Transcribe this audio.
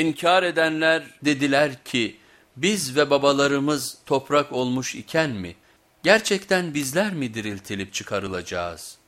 İnkar edenler dediler ki biz ve babalarımız toprak olmuş iken mi? Gerçekten bizler mi diriltilip çıkarılacağız?''